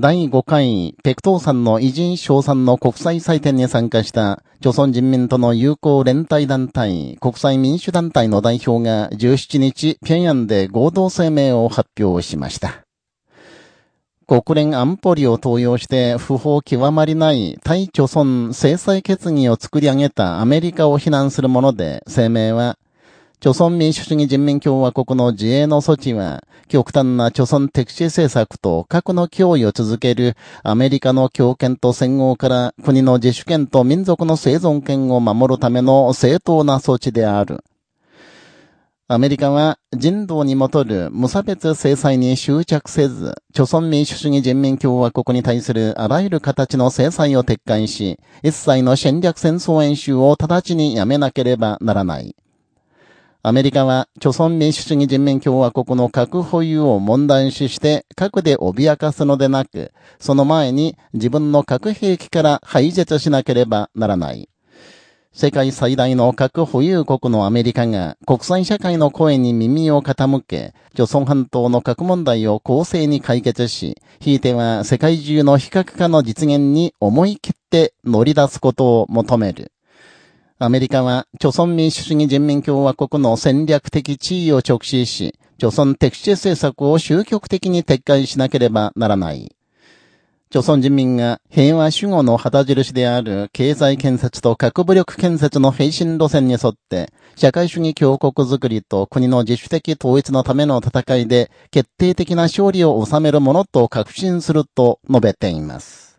第5回、ペクトーさんの偉人賞賛の国際祭典に参加した、朝鮮人民との友好連帯団体、国際民主団体の代表が17日、平壌で合同声明を発表しました。国連安保理を登用して不法極まりない対朝鮮制裁決議を作り上げたアメリカを非難するもので、声明は、朝鮮民主主義人民共和国の自衛の措置は、極端な朝鮮敵視政策と核の脅威を続けるアメリカの強権と戦後から国の自主権と民族の生存権を守るための正当な措置である。アメリカは人道にもとる無差別制裁に執着せず、朝鮮民主主義人民共和国に対するあらゆる形の制裁を撤回し、一切の戦略戦争演習を直ちにやめなければならない。アメリカは、朝鮮民主主義人民共和国の核保有を問題視して核で脅かすのでなく、その前に自分の核兵器から排絶しなければならない。世界最大の核保有国のアメリカが国際社会の声に耳を傾け、朝鮮半島の核問題を公正に解決し、ひいては世界中の非核化の実現に思い切って乗り出すことを求める。アメリカは、朝鮮民主主義人民共和国の戦略的地位を直視し、朝鮮敵視政策を終局的に撤回しなければならない。朝鮮人民が平和主義の旗印である経済建設と核武力建設の平進路線に沿って、社会主義強国づくりと国の自主的統一のための戦いで決定的な勝利を収めるものと確信すると述べています。